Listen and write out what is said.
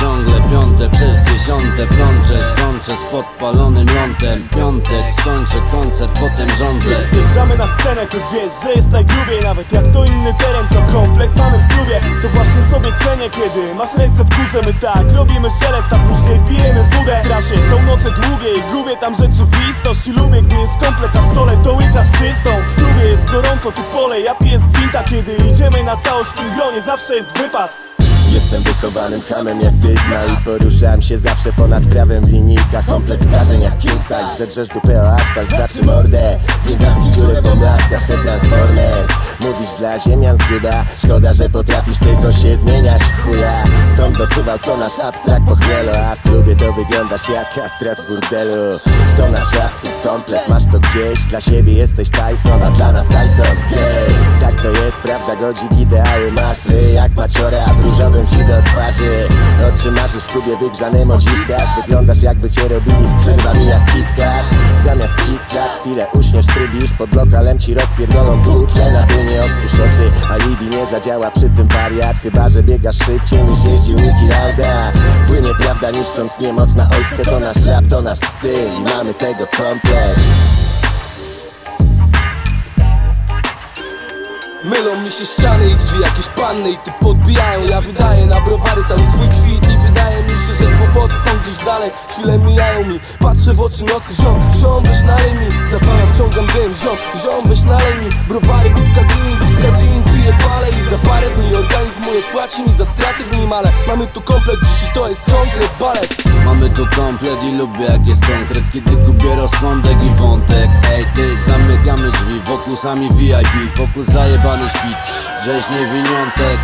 ciągle piąte przez dziesiąte Plączę, sączę z podpalonym lądem Piątek, skończę koncert, potem rządzę. Wjeżdżamy na scenę, ty wiesz, że jest najgrubiej Nawet jak to inny teren, to komplet mamy w klubie. To właśnie sobie cenię, kiedy masz ręce w górze My tak robimy szelest, a później pijemy wódę. W trasie są noce długie i gubię tam rzeczywistość I lubię, gdy jest komplet na stole, to łyka z czystą gorąco, tu pole, ja piję z gwinta Kiedy idziemy na całość w tym gronie, zawsze jest wypas Jestem wychowanym hamem jak Dyzma I poruszam się zawsze ponad prawem w linijkach. Komplet zdarzeń jak King Size. Zedrzesz dupę o asfalt, znaczy mordę. Więc zamknij dziurę, bo blaskasz się transformer Mówisz dla ziemian zguba Szkoda, że potrafisz tylko się zmieniać w chuja. Stąd dosuwał to nasz abstrakt po chmielu A w klubie to wyglądasz jak kastrat w burdelu. To nasz absurd komplet. Masz to gdzieś, dla siebie jesteś Tyson A dla nas Tyson, to w ideały Masz ry jak maciore, a w różowym ci do twarzy. O czym marzysz w klubie wygrzanym o Wyglądasz jakby cię robili z przerwami jak KitKat Zamiast KitKat chwilę uśniesz, trybisz Pod lokalem ci rozpierdolą butle. Na ty nie otwórz oczy, alibi nie zadziała przy tym wariat. Chyba, że biegasz szybciej niż jeździł Niki Lauda Płynie prawda niszcząc niemoc na ojce To nasz rap, to nasz styl. I mamy tego komplet Mylą mi się ściany i drzwi, jakieś panny i ty podbijają. Ja wydaję na browary cały swój kwit i wydaje mi się, że kłopoty są gdzieś dalej. Chwile mijają mi, patrzę w oczy nocy, ziom, ziom weź nalej mi Zapalam, wciągam dym, ziom, ziom weź nalej mi Browary, wódka, gin, wódka, gin, mamy tu komplet dziś i to jest konkret, balet. Mamy tu komplet i lubię jak jest konkret. Kiedy gubię rozsądek i wątek Ej ty, zamykamy drzwi. Wokół sami VIP Wokół zajebany świt. Rzeź niewiniątek